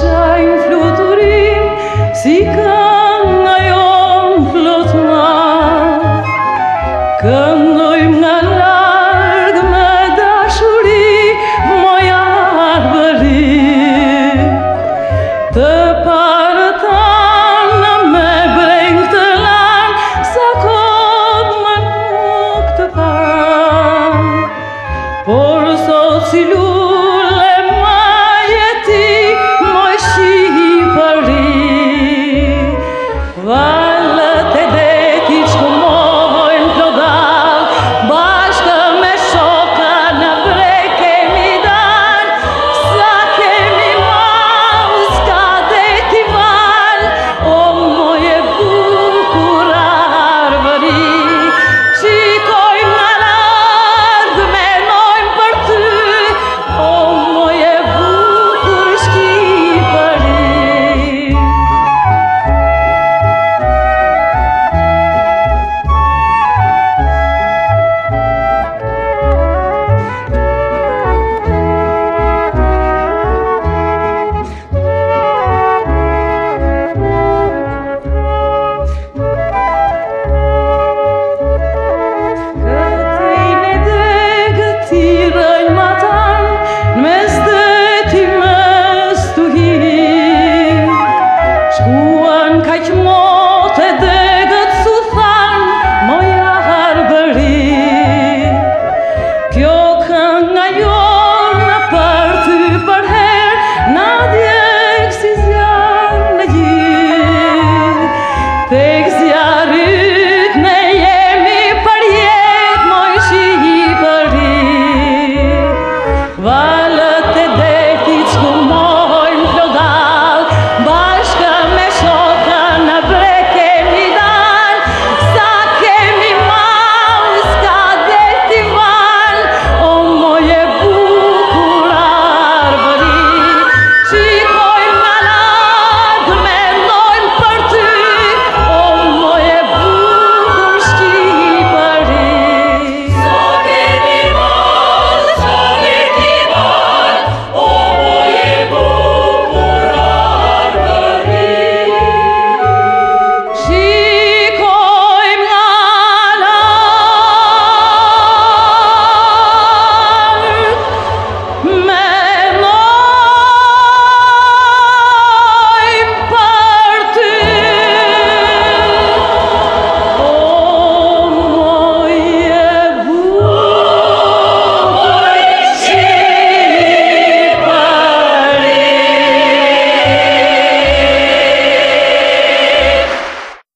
qajnë fluturim Si kanë nga jonë flutuar Këndojmë nga largë me dashuri Moja bëri Të parë tanë me brengë të lanë Sa kodë më nuk të parë Por sot si lukë